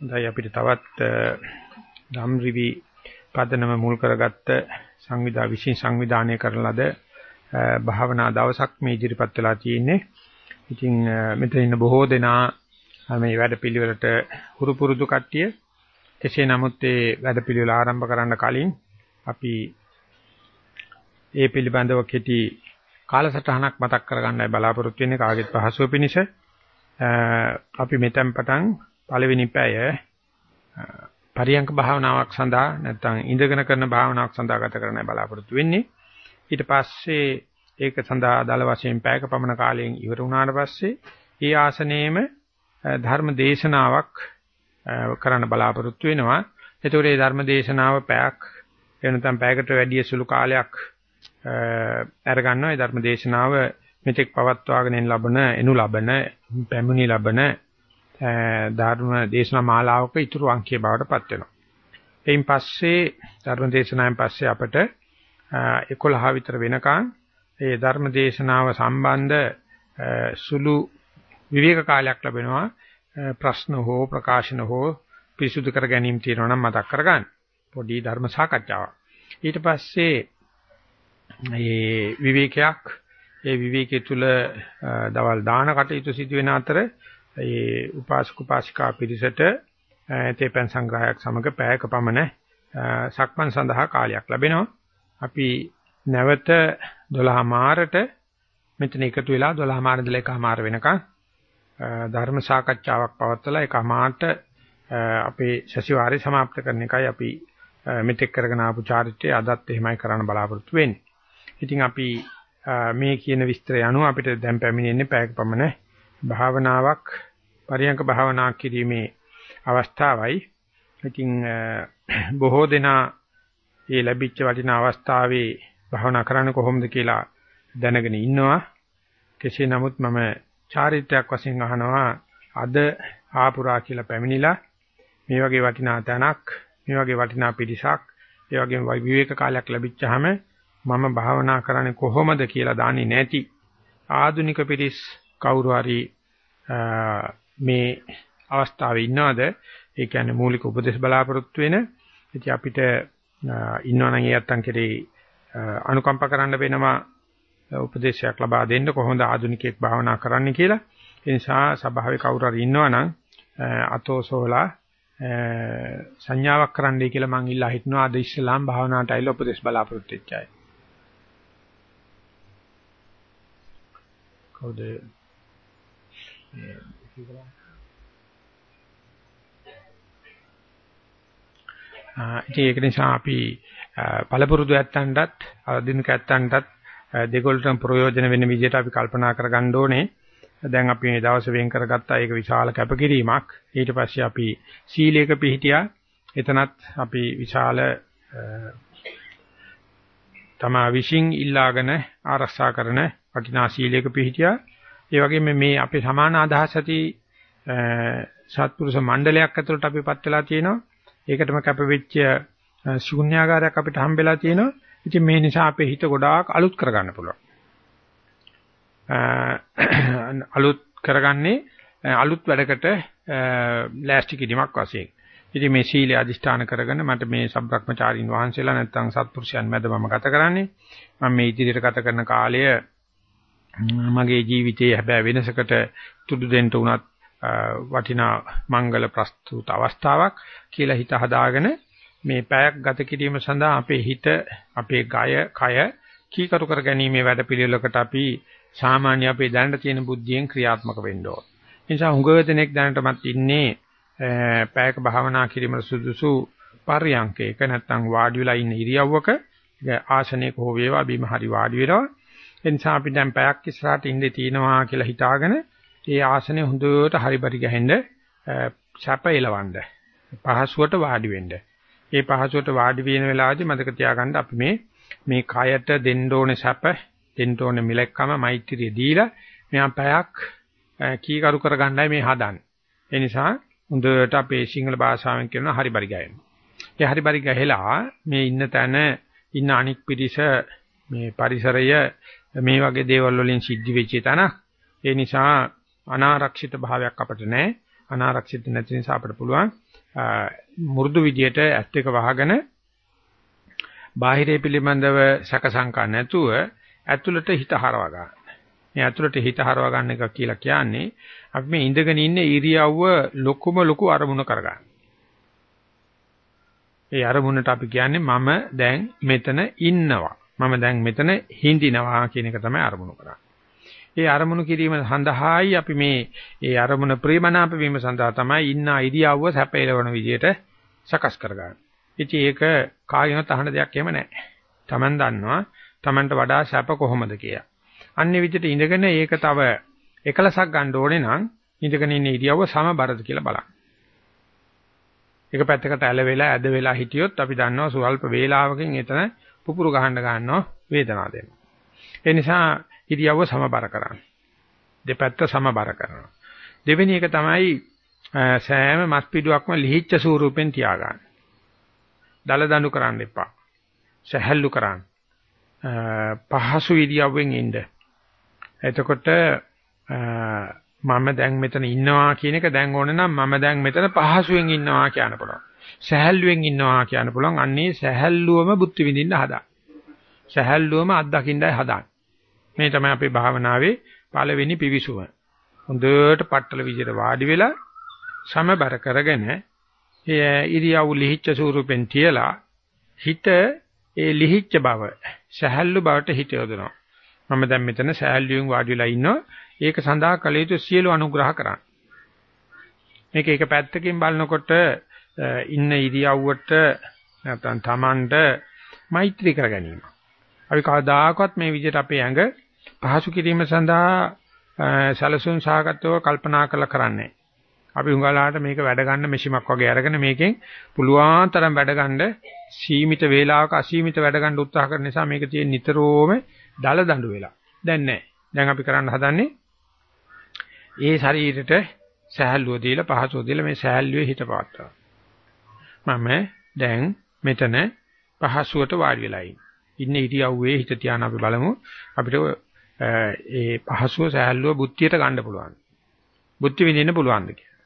හොඳයි අපිට තවත් ධම්රිවි පදනම මුල් කරගත්ත සංවිධා විශේෂ සංවිධානය කරන ලද භාවනා දවසක් මේ ඉදිරිපත් වෙලා තියෙන්නේ. ඉතින් මෙතන ඉන්න බොහෝ දෙනා මේ වැඩපිළිවෙලට හුරු පුරුදු කට්ටිය. කෙසේ නමුත් ඒ වැඩපිළිවෙල ආරම්භ කරන්න කලින් අපි ඒ පිළිබඳව කෙටි කාලසටහනක් මතක් කරගන්නයි බලාපොරොත්තු වෙන්නේ කාගෙත් පහසුව පිණිස. අපි මෙතෙන් පටන් පළවෙනි පැය පරියංක භාවනාවක් සඳහා නැත්නම් ඉඳගෙන කරන භාවනාවක් සඳහා ගත කරන්නයි බලාපොරොත්තු වෙන්නේ. ඊට පස්සේ ඒක සඳහා දල වශයෙන් පැයක පමණ කාලයෙන් ඉවර වුණාට පස්සේ ඒ ආසනයේම ධර්ම දේශනාවක් කරන්න බලාපොරොත්තු වෙනවා. ඒතකොට මේ ධර්ම දේශනාව පැයක් එනතම් පැයකට වැඩි සුළු කාලයක් අරගන්නවා. මේ ධර්ම දේශනාව මෙතෙක් පවත්වාගෙන ලබන එනු ලබන පැමිණි ලබන ධර්ම දේශනා මාලාවක ඉතුරු අංකයේ බවට පත් වෙනවා. එයින් පස්සේ ධර්ම දේශනාවෙන් පස්සේ අපට 11 විතර වෙනකන් ඒ ධර්ම දේශනාව සම්බන්ධ සුළු විවේක කාලයක් ලැබෙනවා. ප්‍රශ්න හෝ ප්‍රකාශන හෝ පිරිසුදු කර ගැනීම තියෙනවා නම් මතක් කරගන්න. පොඩි ධර්ම සාකච්ඡාවක්. ඊට පස්සේ මේ විවේකයක් ඒ විවේකයේ තුල දවල් දාන කටයුතු සිදු වෙන අතර ඒ උපාසක උපාසිකා පිරිසට තේපන් සංග්‍රහයක් සමග පැයක පමණ සක්මන් සඳහා කාලයක් ලැබෙනවා. අපි නැවත 12 මාරට මෙතන එකතු වෙලා 12 මාර ඉඳලා 1 මාර වෙනකන් ධර්ම සාකච්ඡාවක් පවත්වලා 1 මාරට අපේ සැසිවාරය સમાપ્ત කරන එකයි අපි මෙතෙක් කරගෙන ආපු චාරිත්‍රය අදත් එහෙමයි කරන්න බලාපොරොත්තු වෙන්නේ. ඉතින් අපි මේ කියන විස්තරය අනුව අපිට දැන් පැමිණෙන්නේ පැයක පමණ භාවනාවක් පරියංක භාවනා කිරීමේ අවස්ථාවයි. ඉතින් බොහෝ දෙනා මේ ලැබිච්ච වටිනා අවස්ථාවේ භාවනා කරන්න කොහොමද කියලා දැනගෙන ඉන්නවා. කෙසේ නමුත් මම චාරිත්‍රාක් වශයෙන් අහනවා අද ආපුරා කියලා පැමිණිලා මේ වගේ වටිනා තැනක් මේ වගේ වටිනා පිරිසක් ඒ වගේම විවේක කාලයක් ලැබිච්චාම මම භාවනා කරන්නේ කොහොමද කියලා දන්නේ නැති ආධුනික පිරිස් කවුරු හරි මේ අවස්ථාවේ ඉන්නවද? ඒ කියන්නේ මූලික උපදේශ බලාපොරොත්තු වෙන. ඉතින් අපිට ඉන්නවනම් ඒ අත්තන් කෙරේ අනුකම්ප කරන්න වෙනවා උපදේශයක් ලබා දෙන්න. කොහොමද ආධුනිකයෙක් භාවනා කරන්න කියලා. ඒ නිසා සභාවේ කවුරු හරි ඉන්නවනම් අතෝසෝලා සංඥාවක් කරන්නයි කියලා මම ඉල්ලා හිටනවා. අද ඉස්ලාම් භාවනාවට අයිල උපදේශ බලාපොරොත්තු වෙච්ච අය. කවුද? ඒක නිසා අපි පළපුරුදු ඇත්තන්ටත් ආධුනික ඇත්තන්ටත් දෙකොල්ලටම ප්‍රයෝජන වෙන විදිහට අපි කල්පනා කරගන්න ඕනේ. දැන් අපි මේ දවස් වෙන් කරගත්තා ඒක විශාල කැපකිරීමක්. ඊට පස්සේ අපි සීලයක පිහිටියා. එතනත් අපි විශාල තමා විශ්ින් ඉල්ලාගෙන ආරක්ෂා කරන වටිනා සීලයක පිහිටියා. ඒ වගේම මේ අපේ සමාන අදහස් ඇති සත්පුරුෂ මණ්ඩලයක් ඇතුළට අපිපත් වෙලා තියෙනවා. ඒකටම කැපවෙච්ච ශූන්‍යාකාරයක් අපිට හම්බෙලා තියෙනවා. ඉතින් මේ නිසා අපේ හිත ගොඩාක් අලුත් කරගන්න පුළුවන්. අලුත් කරගන්නේ අලුත් වැඩකට ලෑස්ති කිරීමක් වශයෙන්. ඉතින් මේ සීලය අදිෂ්ඨාන කරගෙන මට මේ සබ්‍රක්‍මචාරින් වහන්සේලා නැත්තම් සත්පුරුෂයන් මැද මම ගත කරන්නේ. මම මේ ඉදිරියට ගත කරන කාලය මගේ ජීවිතයේ හැබැයි වෙනසකට තුඩු දෙන්න උනත් වටිනා මංගල ප්‍රස්තුත අවස්ථාවක් කියලා හිත හදාගෙන මේ පැයක් ගත කිරීම සඳහා අපේ හිත අපේ ගය කය කීකරු කර ගැනීමේ වැඩපිළිවෙලකට අපි සාමාන්‍ය අපේ දැනට තියෙන බුද්ධියෙන් ක්‍රියාත්මක වෙන්න ඕන. ඒ නිසා හුඟ දෙනෙක් දැනටමත් ඉන්නේ පැයක භාවනා කිරීමට සුදුසු පරියන්කයක නැත්නම් වාඩි වෙලා ඉන්න ඉරියව්වක ආසනයක හෝ වේවා බිම හරි වාඩි වෙනවා. ඒ නිසා අපි දැන් පැයක් ඉස්සරහට ඉඳී තිනවා කියලා හිතාගෙන ඒ ආසනේ හොඳට හරිබරි ගහෙන්න සැප එලවන්න. පහසුවට වාඩි වෙන්න. ඒ පහසුවට වාඩි වෙන වෙලාවදී මතක තියාගන්න අපි මේ මේ කයට දෙන්න ඕනේ සැප, දෙන්න ඕනේ මිලක්කම මෛත්‍රිය දීලා මෙහා පැයක් කීකරු කරගන්නයි මේ හදන්නේ. ඒ නිසා හොඳට අපේ සිංහල භාෂාවෙන් කියන හරිබරි ගහන්න. ඒ හරිබරි ගහලා මේ ඉන්න තැන ඉන්න අනික් පිරිස මේ පරිසරය මේ වගේ දේවල් වලින් සිද්ධ වෙච්ච තැන. ඒ නිසා අනාරක්ෂිත භාවයක් අපිට නැහැ. අනාරක්ෂිත නැති නිසා අපිට පුළුවන් මුරුදු විදියට ඇත් එක වහගෙන බාහිරය පිළිබඳව සැකසංකා නැතුව ඇතුළට හිත හරවා ගන්න. මේ ඇතුළට හිත හරවා ගන්න එක කියලා කියන්නේ අපි මේ ඉඳගෙන ඉන්න ඉරියව්ව ලොකුම ලොකු අරමුණ කරගන්න. ඒ අරමුණට අපි කියන්නේ මම දැන් මෙතන ඉන්නවා. මම දැන් මෙතන හිඳිනවා කියන එක තමයි අරමුණු කරන්නේ. ඒ අරමුණු කිරීම සඳහායි අපි මේ ඒ අරමුණ ප්‍රේමනාප වීම සඳහා තමයි ඉන්න ඉරියව්ව සැපයලවන විදියට සකස් කරගන්නේ. ඉතින් ඒක කායින තහන දෙයක් එහෙම නැහැ. Taman දන්නවා Tamanට වඩා සැප කොහොමද කියලා. අන්නේ විදිහට ඉඳගෙන ඒක තව එකලසක් ගන්න ඕනේ නම් ඉඳගෙන ඉන්න ඉරියව්ව සමබරද කියලා බලන්න. එක පැත්තකට ඇල වෙලා ඇද වෙලා හිටියොත් අපි දන්නවා සුවල්ප වේලාවකින් එතන පුපුරු ගහන්න ගන්නවා වේදනාව දෙනවා. ඒ නිසා ඉරියව්ව සමබර කරන්න. දෙපැත්ත සමබර කරනවා. දෙවෙනි එක තමයි සෑම මස් පිඩුවක්ම ලිහිච්ච ස්වරූපෙන් තියාගන්න. දල දඬු කරන්න එපා. සහැල්ලු කරන්න. පහසු ඉරියව්වෙන් ඉන්න. එතකොට මම දැන් මෙතන ඉන්නවා කියන එක දැන් ඕන නම් මම දැන් මෙතන පහසුවෙන් ඉන්නවා කියන්න පුළුවන්. සැහැල්ලුවෙන් ඉන්නවා කියන්න පුළුවන්. අන්නේ සැහැල්ලුවම බුද්ධ විඳින්න හදා. සැහැල්ලුවම අත්දකින්නයි හදාන්නේ. මේ තමයි අපේ භාවනාවේ පළවෙනි පිවිසුම. හොඳට පట్టල විදිහට වාඩි වෙලා සමබර කරගෙන ඉරියව් ලිහිච්ච ස්වරූපෙන් තියලා හිත ඒ ලිහිච්ච බව සහැල්ලු බවට හිත යොදනවා. මම දැන් මෙතන සහැල්ලුවෙන් වාඩි වෙලා ඉන්නවා. ඒක සඳහා කළ යුතු සියලු අනුග්‍රහ කරන්න. මේක එක පැත්තකින් බලනකොට ඉන්න ඉරියව්වට නැත්නම් Tamanට මෛත්‍රී කර ගැනීම. අපි කවදාකවත් මේ විදිහට අපේ ඇඟ පහසු කිරීම සඳහා සැලසුම් සහගතව කල්පනා කරලා කරන්නේ. අපි උඟලාට මේක වැඩ ගන්න මෙෂිමක් වගේ අරගෙන මේකෙන් පුළුවන් තරම් වැඩ ගන්න සීමිත වේලාවක අසීමිත වැඩ ගන්න උත්සාහ කරන නිසා මේක තියෙන නිතරම දල දඬු වෙලා. දැන් නැහැ. දැන් අපි කරන්න හදන්නේ ඒ ශරීරෙට සහැල්ලුව දීලා පහසුව දීලා මේ සහැල්ලුවේ හිත පවත්වා. මම දැන් මෙතන පහසුවට වාඩි වෙලා ඉන්නේ ඉරියව්වේ හිත තියාන අපි බලමු. අපිට ඒ පහසුව සහැල්ලුව බුද්ධියට ගන්න පුළුවන්. බුද්ධි විඳින්න පුළුවන්ද කියලා.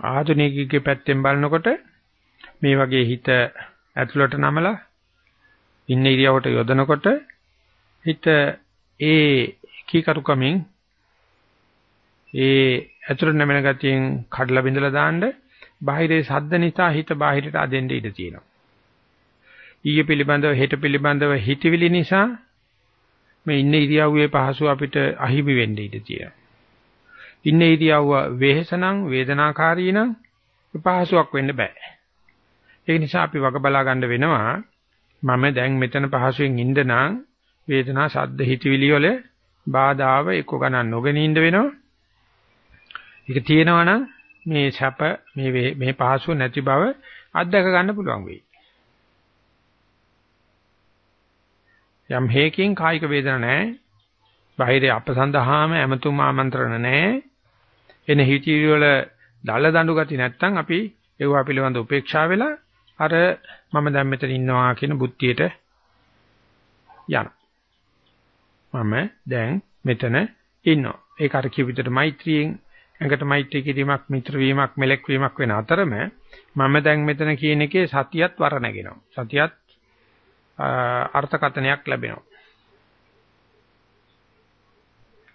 ආධුනිකයෙක්ගේ පැත්තෙන් බලනකොට මේ වගේ හිත ඇතුළට නමලා ඉන්න ඉරියවට යොදනකොට හිත ඒ කීකරුකමින් ඒ ඇතුළට නැමෙන ගතියෙන් කඩලා බිඳලා දාන්න බාහිරේ සද්ද නිසා හිත බාහිරට අදෙන්න ඉඩ තියෙනවා. ඊයේ පිළිබඳව හෙට පිළිබඳව හිතවිලි නිසා මේ ඉන්න ඉරියව්වේ පහසු අපිට අහිමි වෙන්න ඉඩ තියෙනවා. ඉන්න ඉරියව්ව වෙහෙසනම් වේදනාකාරී නම් පහසුවක් වෙන්න බෑ. ඒ නිසා අපි වග බලා ගන්න වෙනවා මම දැන් මෙතන පහසුවෙන් ඉන්න නම් වේදනා ශබ්ද හිතවිලි වල බාධාව එක්ක ගණන් නොගෙන ඉන්න වෙනවා. ඒක තියෙනවා නම් මේ සැප මේ මේ පහසුව නැති බව අත්දක ගන්න පුළුවන් වෙයි. යම් හේකින් කායික වේදනා නැහැ. බාහිර අපසඳහාම ඇමතුම් ආමන්ත්‍රණ නැහැ. එන හිතිවිලි වල දල දඬු ගති නැත්තම් අපි ඒවා පිළිබඳ උපේක්ෂා වෙලා අර මම දැන් මෙතන ඉන්නවා කියන බුද්ධියට යන. මම දැන් මෙතන ඉන්නවා. ඒක අර කිව් විදිහට මෛත්‍රියෙන් ඇඟට මෛත්‍රී කිරීමක් මිත්‍ර වීමක් මෙලෙක් වීමක් වෙන අතරම මම දැන් මෙතන කියන එකේ සතියත් වර නැගෙනවා. සතියත් අර්ථකථනයක් ලැබෙනවා.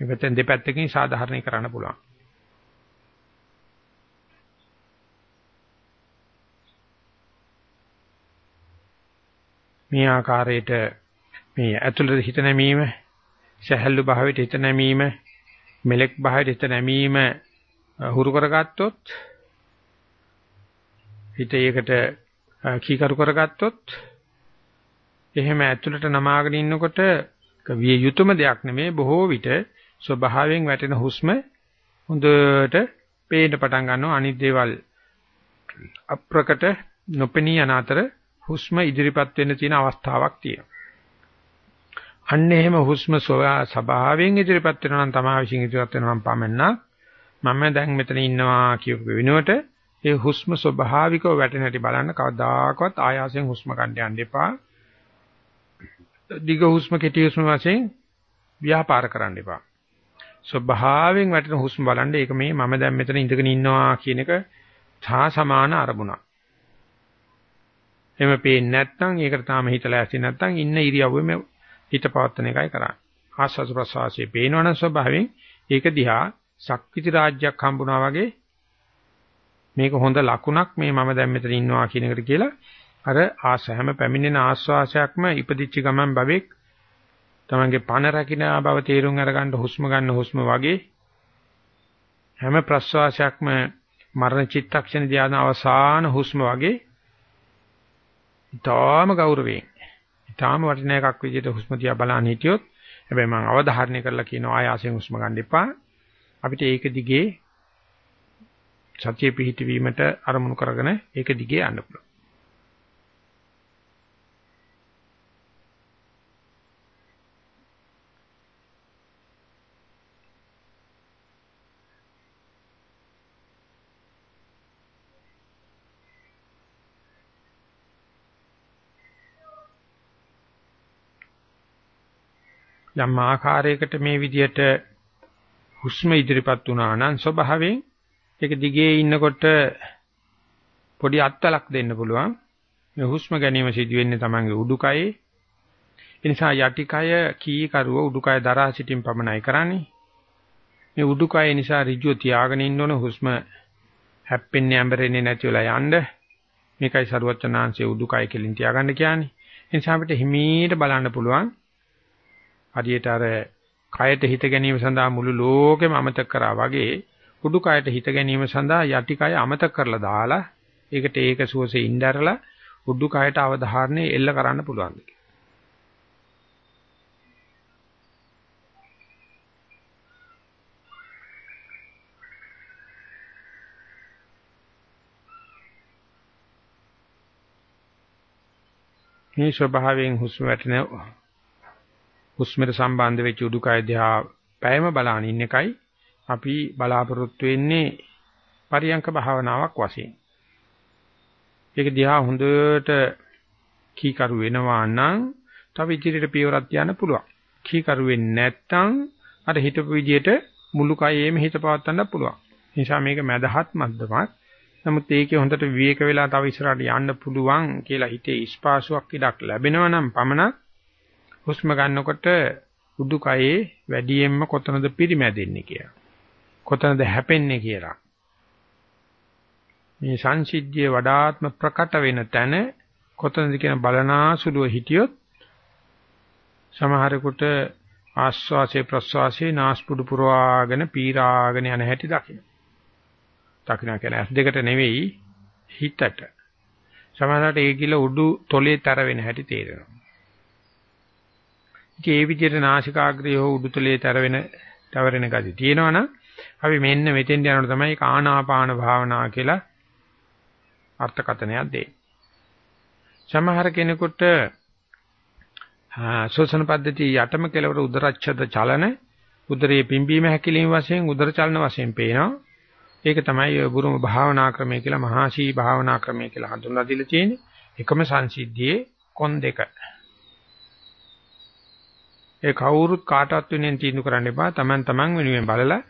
ඉවතෙන් දෙපැත්තකින් සාධාරණී කරන්න පුළුවන්. මේ ආකාරයට මේ ඇතුළත හිත නැමීම, සහැල්ලු භාවයට හිත නැමීම, මෙලෙක් භාවයට හිත නැමීම හුරු කරගත්තොත් හිත ඒකට කීකරු කරගත්තොත් එහෙම ඇතුළට නමාගෙන ඉන්නකොට විය යුතුයම දෙයක් නෙමෙයි බොහෝ විට ස්වභාවයෙන් වැටෙන හුස්ම හොඳට පේන්න පටන් ගන්නවා. අනිත් දේවල් අප්‍රකට නොපෙනී යන අතර හුස්ම ඉදිරිපත් වෙන්න තියෙන අවස්ථාවක් තියෙනවා. අන්න එහෙම හුස්ම ස්වභාවයෙන් ඉදිරිපත් වෙනවා නම් තමා විසින් ඉදිරිපත් වෙනවා නම් පමණක් මම දැන් මෙතන ඉන්නවා කියපු වෙනුවට ඒ හුස්ම ස්වභාවිකව වැටෙන හැටි බලන්න කවදාකවත් ආයාසයෙන් හුස්ම ගන්න යන්න එපා. දිග හුස්ම කෙටි හුස්ම වශයෙන් ව්‍යාපාර කරන්න එපා. ස්වභාවයෙන් වැටෙන හුස්ම බලන්න ඒක මේ මම දැන් මෙතන ඉඳගෙන ඉන්නවා කියන එක සා සමාන අරමුණක්. එමෙ පේන්නේ නැත්නම් ඒකට තාම හිතලා ඇසි නැත්නම් ඉන්න ඉරියව්වෙම හිත පවත්තන එකයි කරන්නේ. ආස්වාද ප්‍රසවාසයේ පේනවනම් ස්වභාවයෙන් ඒක දිහා ශක්තිති රාජ්‍යයක් හම්බුනා වගේ මේක හොඳ ලකුණක් මේ මම දැන් මෙතන ඉන්නවා කියන එකට කියලා අර ආස හැම පැමිණෙන ආස්වාසයක්ම ඉපදිච්ච ගමන් බවෙක් තමන්ගේ පණ රකින්න බව තේරුම් අරගන්න හුස්ම ගන්න හුස්ම වගේ හැම ප්‍රස්වාසයක්ම මරණ චිත්තක්ෂණ ධාන අවසාන හුස්ම වගේ ඊටාම ගෞරවයෙන් ඊටාම වටින එකක් විදිහට හුස්ම දිහා බලන්න හිටියොත් හැබැයි මම අවධාරණය කරලා කියනවා ආයාසයෙන් හුස්ම ගන්න එපා අපිට ඒක දිගේ සතිය පිහිටවීමට අරමුණු කරගෙන ඒක දිගේ යන්න පුළුවන්. යම් ආකාරයකට මේ විදියට හුස්ම ඉදිරිපත් වුණා නම් ස්වභාවයෙන් ඒක දිගේ ඉන්නකොට පොඩි අත්තලක් දෙන්න පුළුවන්. මේ හුස්ම ගැනීම සිදු වෙන්නේ Tamange උඩුකයේ. ඒ නිසා යටිකය කීකරුව උඩුකය දරා සිටින් පමණයි කරන්නේ. මේ උඩුකය නිසා ඍජුව තියාගෙන ඉන්න ඕන හුස්ම හැප්පෙන්නේ ඇඹරෙන්නේ නැති වෙලා යන්න. මේකයි සරුවචනාංශයේ උඩුකය කෙලින් තියාගන්න කියන්නේ. ඒ නිසා අපිට හිමීට බලන්න පුළුවන්. හරියට අර කයට හිත ගැනීම සඳහා මුළු ලෝකෙම අමතක කරා වගේ උඩුකයට හිත ගැනීම සඳහා යටිකය අමතක කරලා දාලා ඒකට ඒක සුවසේ ඉnderලා උඩුකයට අවධාරණය එල්ල කරන්න පුළුවන් දෙයක්. මේ ස්වභාවයෙන් හුස්ම වැටෙන හුස්මට සම්බන්ධ වෙච්ච උඩුකය දිහා පැයම බලාන ඉන්න එකයි අපි බලාපොරොත්තු වෙන්නේ පරියංක භාවනාවක් වශයෙන්. ඒක දිහා හොඳට කීකරු වෙනවා නම් තව ඉදිරියට පියවරක් යන්න පුළුවන්. කීකරු වෙන්නේ නැත්නම් අර හිතපු විදියට මුළු කයෙම හිත පවත්වන්න පුළුවන්. නිසා මේක මදහත් මද්දමක්. නමුත් ඒකේ හොඳට විවේක වෙලා තව ඉස්සරහට යන්න පුළුවන් කියලා හිතේ ස්පාසුවක් ඉඩක් ලැබෙනවා නම් පමණක් හුස්ම ගන්නකොට උඩුකයේ වැඩියෙන්ම කොතනද පිරිමැදෙන්නේ කියලා. කොතනද හැපෙන්නේ කියලා. මේ සංසිද්ධිය වඩාත්ම ප්‍රකට වෙන තැන කොතනද කියන බලනාසුලුව හිටියොත් සමහරෙකුට ආස්වාසේ ප්‍රස්වාසේ නාස්පුඩු පුරවාගෙන පීරාගෙන යන හැටි දකින්න. දකින්න කියන්නේ ඇස් දෙකට නෙවෙයි හිතට. සමහරවිට ඒ කිල උඩු තොලේ තර වෙන හැටි තේරෙනවා. ඉතින් ඒ විදිහට නාසිකාග්‍රය හෝ උඩුතලයේ තර වෙන තවරෙන ගති තියෙනවනම් අපි මෙන්න මෙතෙන් යනකොට තමයි ආනාපාන භාවනා කියලා අර්ථකථනයක් දෙන්නේ. සමහර කෙනෙකුට ශෝෂණ පද්ධතිය යටම කෙලවර උදරච්ඡද චලන උදරයේ පිම්බීම හැකිලිම වශයෙන් උදර චලන වශයෙන් පේනවා. ඒක තමයි බුරුම භාවනා ක්‍රමය කියලා මහාශී භාවනා ක්‍රමය කියලා හඳුන්වා දීලා තියෙන්නේ. එකම සංසිද්ධියේ කොන් දෙක. ඒ කවුරුත් කාටවත් වෙනෙන් තීන්දුව කරන්න එපා. Taman taman වෙනුවෙන් බලලා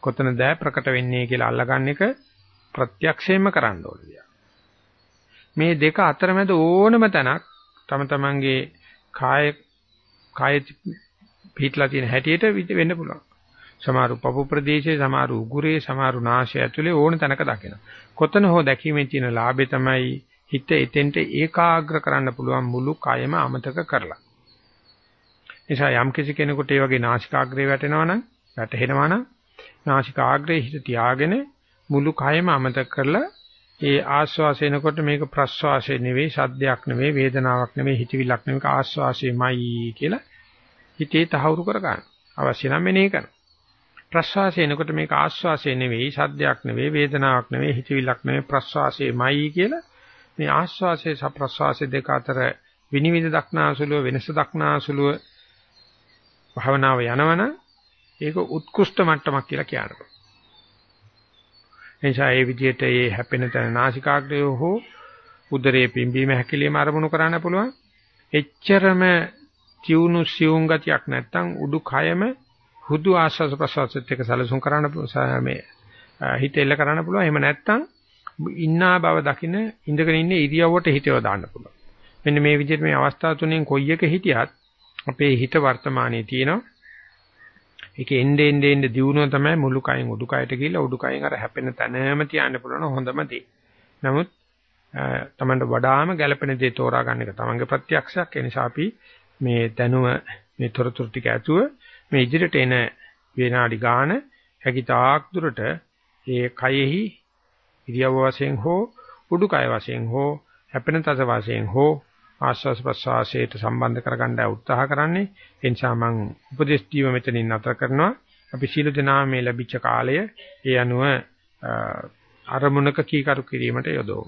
කොතනද ප්‍රකට වෙන්නේ කියලා අල්ලගන්න එක ප්‍රත්‍යක්ෂයෙන්ම කරන්න ඕනේ. මේ දෙක අතරමැද ඕනම තැනක් තම තමන්ගේ කාය කාය පිටලා තියෙන හැටියට වෙන්න පුළුවන්. සමහරු පපු ප්‍රදේශයේ සමහරු උගුරේ සමහරු නාසය ඇතුලේ ඕන තැනක දකිනවා. කොතන හෝ දැකීමෙන් තියෙන ලාභය තමයි හිත එතෙන්ට ඒකාග්‍ර කරන්න පුළුවන් මුළු කයම අමතක කරලා. නිසා යම් කිසි කෙනෙකුට ඒ වගේ නාසිකාග්‍රේ වැටෙනවා නම් වැටෙනවා නම් නාසිකාග්‍රේ හිත තියාගෙන මුළු කයම අමතක කරලා ඒ ආස්වාසයනකොට මේක ප්‍රස්වාසය නෙවෙයි සද්දයක් නෙවෙයි වේදනාවක් නෙවෙයි හිතවිලක් නෙවෙයි ආස්වාසයමයි කියලා හිතේ තහවුරු කර ගන්න. අවශ්‍ය නම් මෙනෙහි කරන්න. ප්‍රස්වාසයනකොට මේක ආස්වාසය නෙවෙයි සද්දයක් නෙවෙයි වේදනාවක් නෙවෙයි හිතවිලක් නෙවෙයි ප්‍රස්වාසයමයි කියලා මේ ආස්වාසය සහ ප්‍රස්වාසය දෙක අතර විනිවිද දක්නාසුලුව වෙනස දක්නාසුලුව භාවනාව යනවනම් ඒක උත්කෘෂ්ඨ මට්ටමක් කියලා කියනවා. එනිසා ඒ විදිහට මේ හැපෙන තැන නාසිකාග්‍රය හෝ උදරයේ පිම්බීම හැකිලිම අරමුණු කරන්න පුළුවන්. එච්චරම තියුණු සියුම් ගතියක් නැත්තම් උඩුකයම හුදු ආස්වාද ප්‍රසවාසත් එක්ක සැලසුම් කරන්න මේ හිත එල්ල කරන්න පුළුවන්. එහෙම නැත්තම් ඉන්නා බව දකින ඉඳගෙන ඉන්න ඉරියව්වට හිතව දාන්න පුළුවන්. මෙන්න මේ විදිහට මේ අවස්ථා තුනෙන් කොයි එක හිටියත් අපේ හිත වර්තමානයේ තියෙනවා. ඒකේ එnde ende ende දියුණුව තමයි මුළු කයින් උඩුකයට ගිහිල්ලා උඩුකයින් අර හැපෙන තැනම තියන්න පුළුවන් හොඳම දේ. නමුත් තමන්ට වඩාම ගැළපෙන දේ තෝරා ගන්න එක තමන්ගේ ප්‍රත්‍යක්ෂයක්. ඒ නිසා අපි මේ දැනුම මේ තොරතුරු ටික ඇතුව මේ ඉදිරියට එන වේනාඩි ගාන හැකිතාක් දුරට ඒ කයෙහි ඉරියව්ව වශයෙන් හෝ උඩුකය වශයෙන් හෝ හැපෙන තස වශයෙන් හෝ ආස්වාස් ප්‍රසවාසයට සම්බන්ධ කරගන්න උත්සාහ කරන්නේ. ඒ නිසා මම උපදේශ දීම මෙතනින් නතර කරනවා. අපි සීල දනා මේ ලැබිච්ච කාලය ඒ අනුව අරමුණක කීකරු කිරීමට යොදවමු.